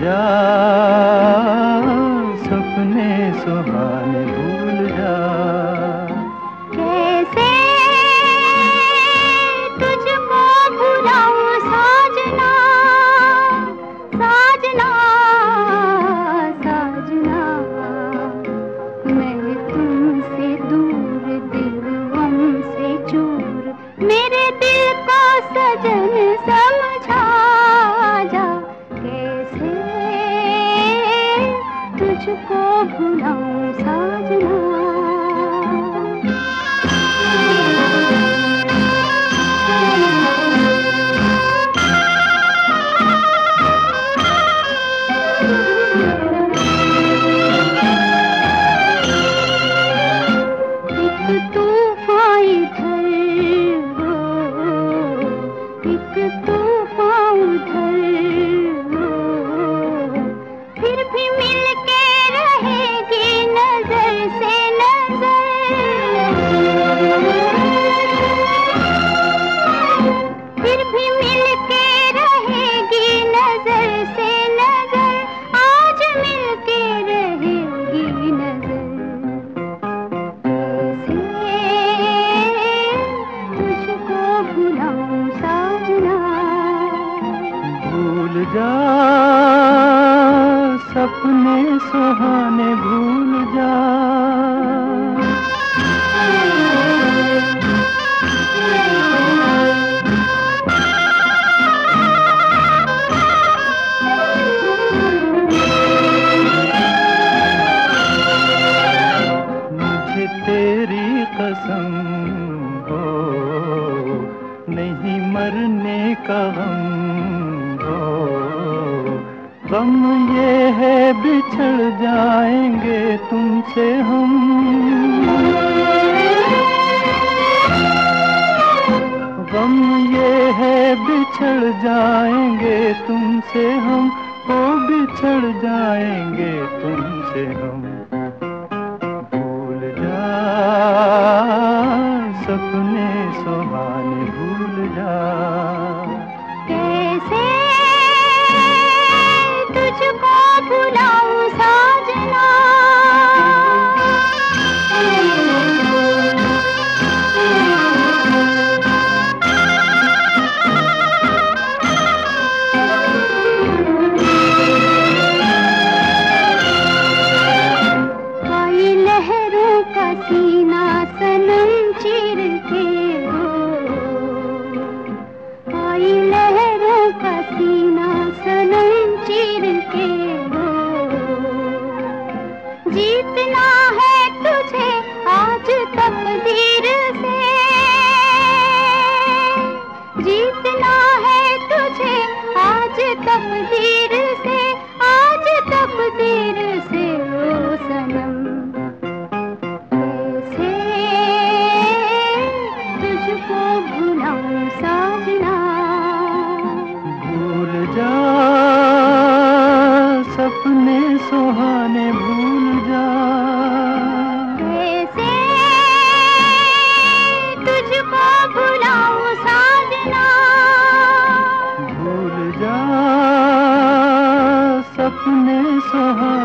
जा भूल जा, सपने सुहाने भूल जा। मुझे तेरी कसम हो, नहीं मरने का गम हो गम ये है, बिछड़ जाएँगे तुमसे हम। गम ये है, बिछड़ जाएँगे तुमसे हम। ओ, बिछड़ जाएँगे तुमसे हम। भूल जा, सपने सुहाने, भूल जा। जीतना है तुझे आज तकदीर से। जीतना है तुझे आज तकदीर से, आज तकदीर से सनम। कैसे तुझको भुलाऊं साजना। भूल जा सपने सुहाने, भूल Uh-huh.